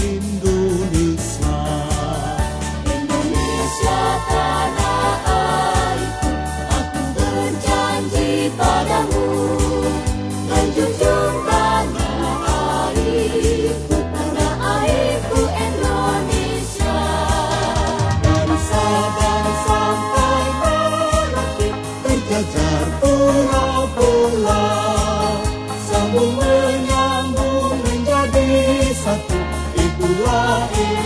Indonesia. Indonesia tanah airku Aku berjanji padamu Menjunjung tanah airku Tanah airku Indonesia. Dari Sabang sampai Merauke Terjajar pulau-pulau Sambung satu itulah ilmu